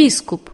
biskup